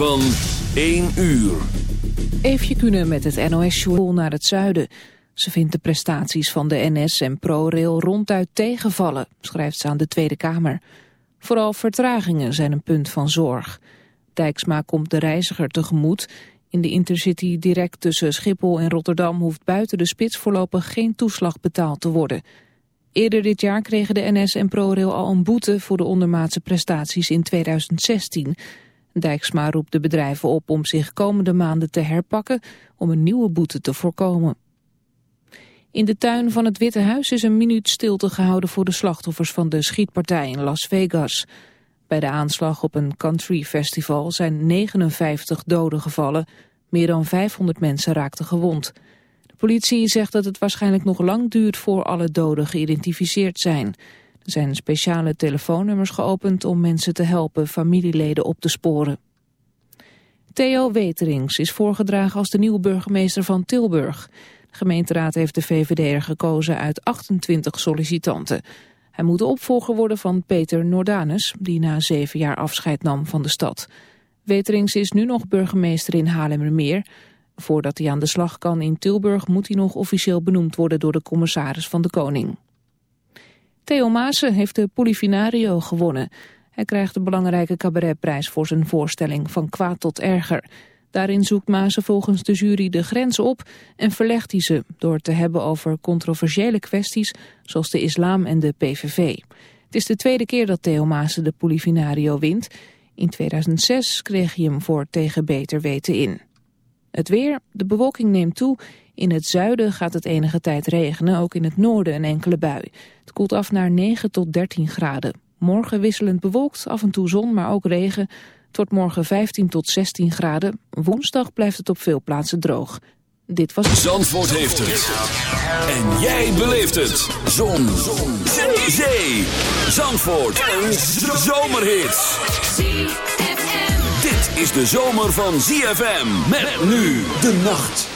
Van 1 uur. Eefje kunnen met het NOS-journaal naar het zuiden. Ze vindt de prestaties van de NS en ProRail ronduit tegenvallen, schrijft ze aan de Tweede Kamer. Vooral vertragingen zijn een punt van zorg. Dijksma komt de reiziger tegemoet. In de Intercity direct tussen Schiphol en Rotterdam hoeft buiten de spits voorlopig geen toeslag betaald te worden. Eerder dit jaar kregen de NS en ProRail al een boete voor de ondermaatse prestaties in 2016... Dijksma roept de bedrijven op om zich komende maanden te herpakken om een nieuwe boete te voorkomen. In de tuin van het Witte Huis is een minuut stilte gehouden voor de slachtoffers van de schietpartij in Las Vegas. Bij de aanslag op een country festival zijn 59 doden gevallen. Meer dan 500 mensen raakten gewond. De politie zegt dat het waarschijnlijk nog lang duurt voor alle doden geïdentificeerd zijn. Zijn speciale telefoonnummers geopend om mensen te helpen familieleden op te sporen. Theo Weterings is voorgedragen als de nieuwe burgemeester van Tilburg. De gemeenteraad heeft de VVD'er gekozen uit 28 sollicitanten. Hij moet de opvolger worden van Peter Nordanus, die na zeven jaar afscheid nam van de stad. Weterings is nu nog burgemeester in Haarlemmermeer. Voordat hij aan de slag kan in Tilburg moet hij nog officieel benoemd worden door de commissaris van de Koning. Theo Maassen heeft de Polifinario gewonnen. Hij krijgt de belangrijke cabaretprijs voor zijn voorstelling Van kwaad tot erger. Daarin zoekt Maassen volgens de jury de grens op en verlegt hij ze... door te hebben over controversiële kwesties zoals de islam en de PVV. Het is de tweede keer dat Theo Maassen de Polifinario wint. In 2006 kreeg hij hem voor tegen beter weten in. Het weer, de bewolking neemt toe... In het zuiden gaat het enige tijd regenen, ook in het noorden een enkele bui. Koelt af naar 9 tot 13 graden. Morgen wisselend bewolkt, af en toe zon, maar ook regen. Het wordt morgen 15 tot 16 graden. Woensdag blijft het op veel plaatsen droog. Dit was... Zandvoort heeft het. En jij beleeft het. Zon. zon. Zee. Zandvoort. Een zomerhit. Dit is de zomer van ZFM. Met nu de nacht.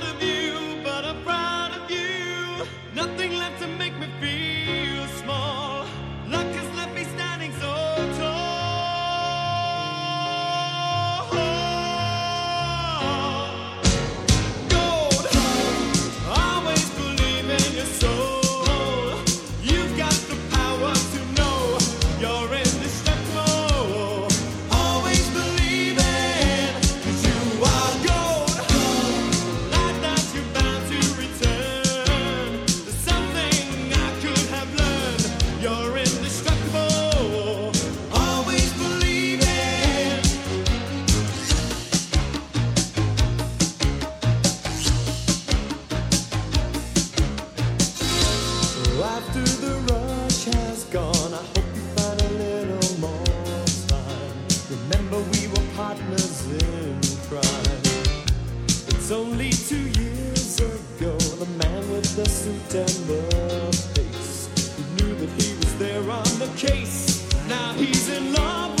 only two years ago, the man with the suit and the face who knew that he was there on the case. Now he's in love.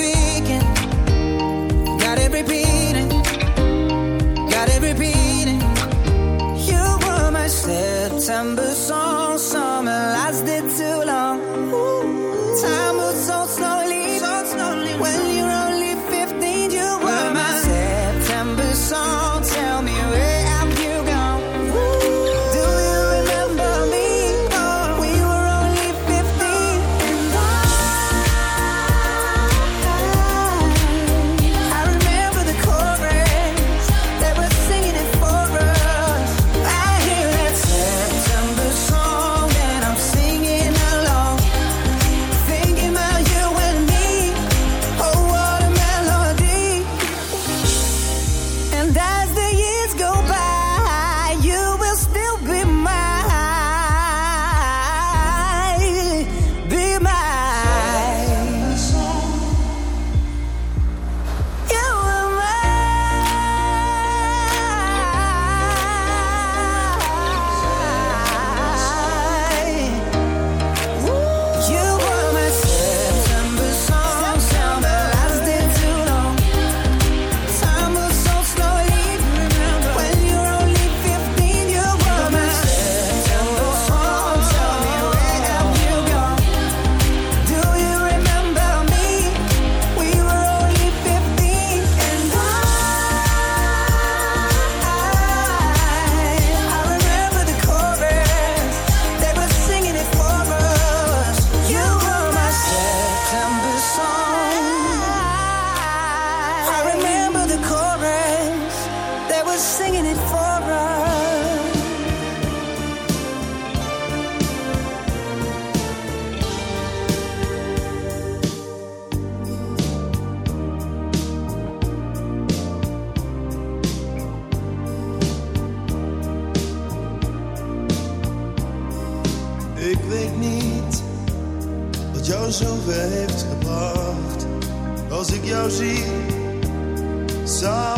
September song.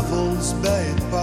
tafels by het.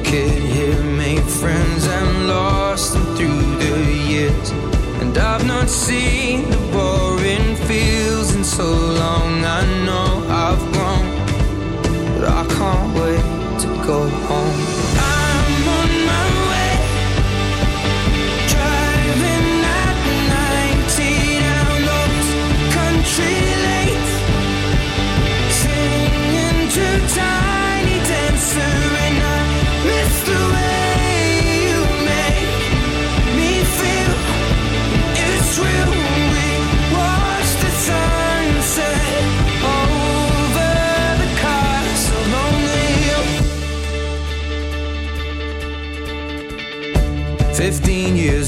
it here, made friends and lost them through the years. And I've not seen the boring fields in so long.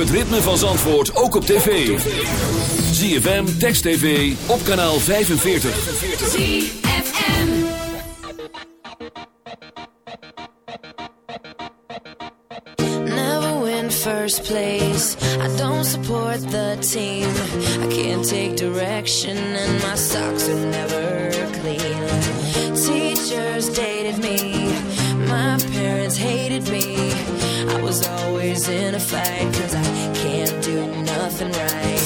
het ritme van Zandvoort ook op tv. ZFM, Text TV, op kanaal 45. ZFM. Never win first place. I don't support the team. I can't take direction, and my socks are never clean. Was always in a fight, cause I can't do nothing right.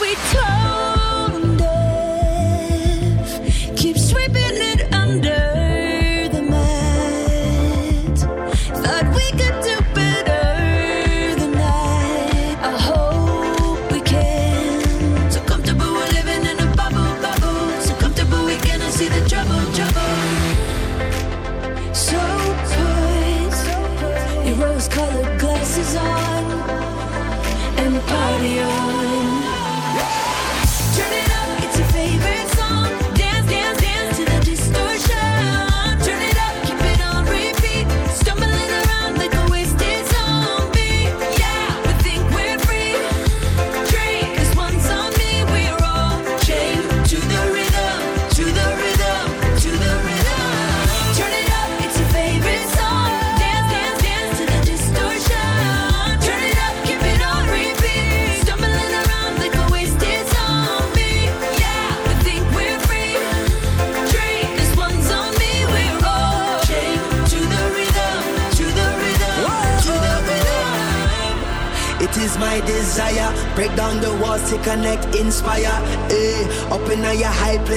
we took.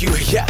You. Yeah,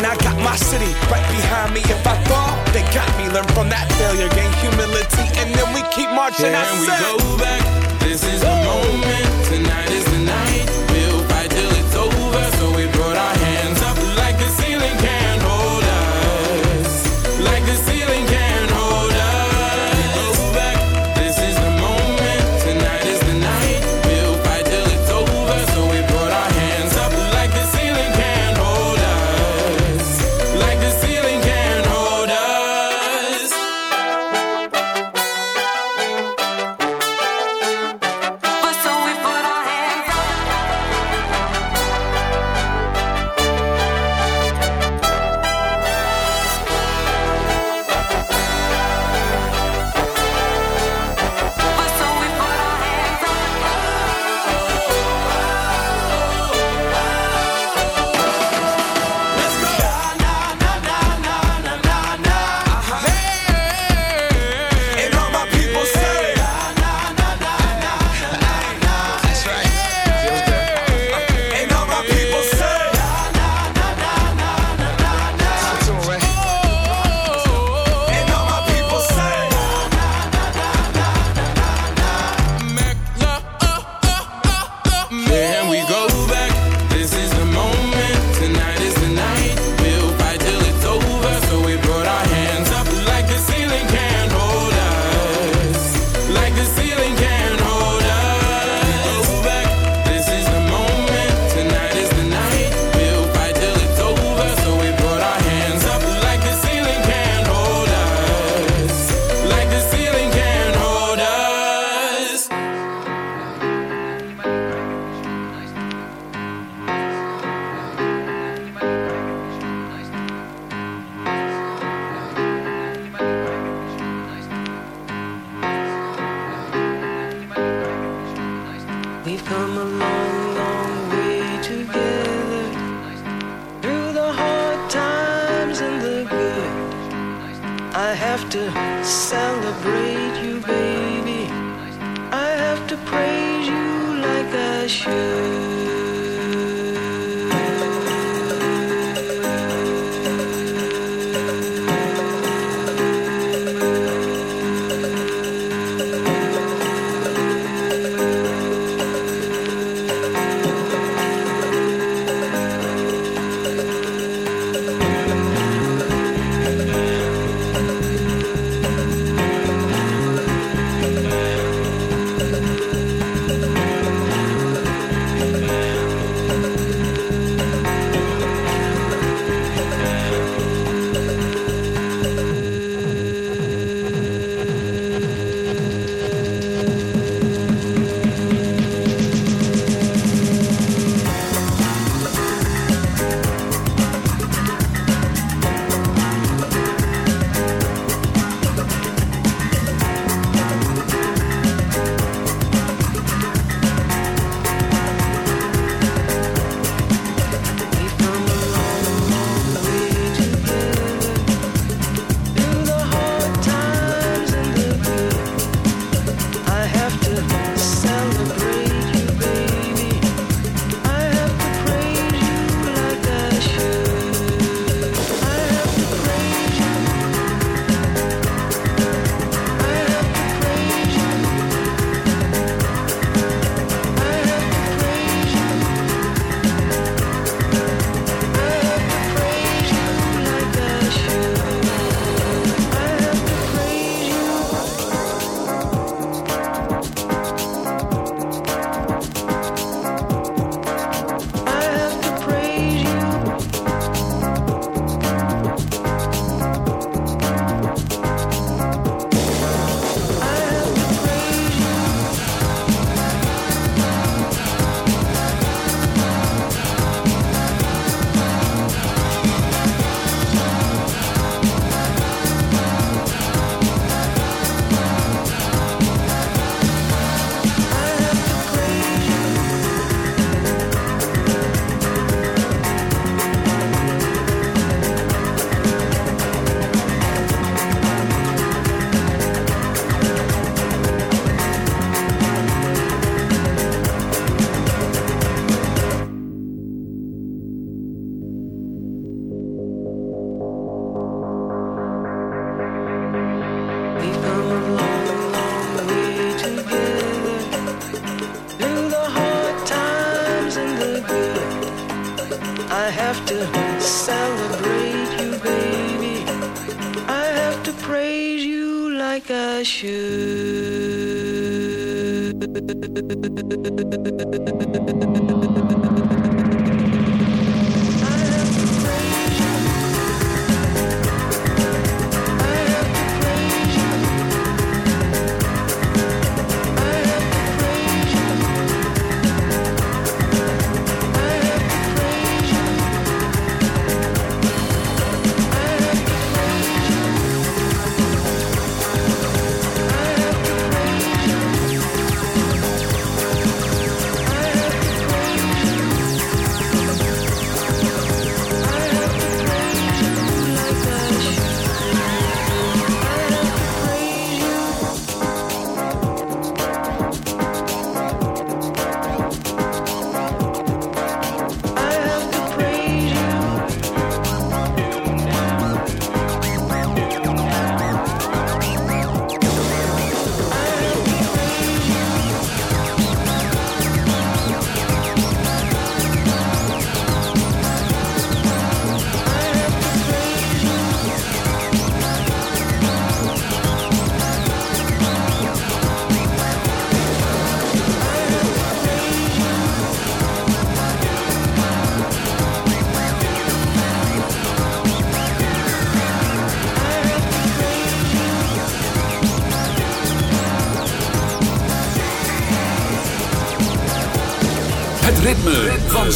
I got my city right behind me. If I fall, they got me. Learn from that failure, gain humility, and then we keep marching. I Can we go back? This is the moment.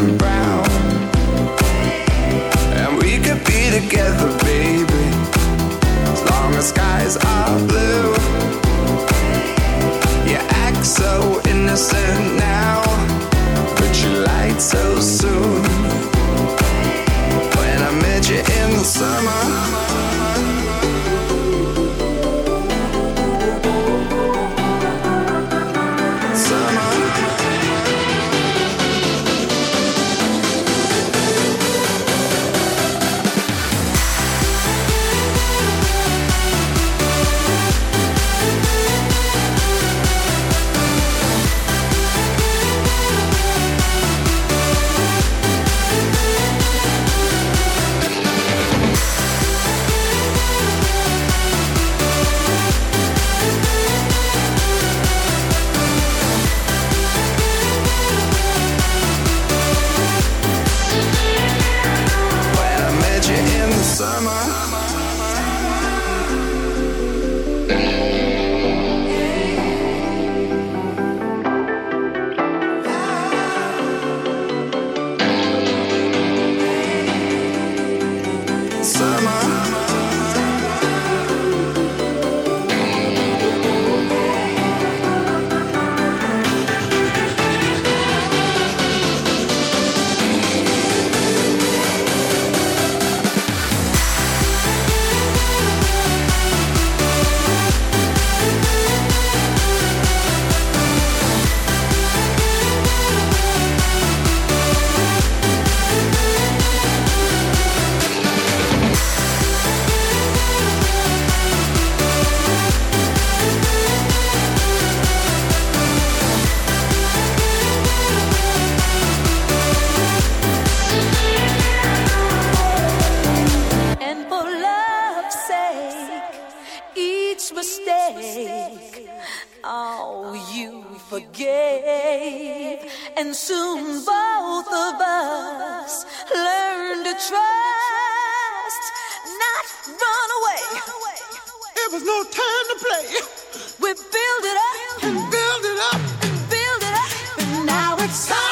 Leaves Was no time to play. We build it up and Build it up. And build it up, and now it's solid.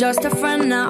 just a friend now.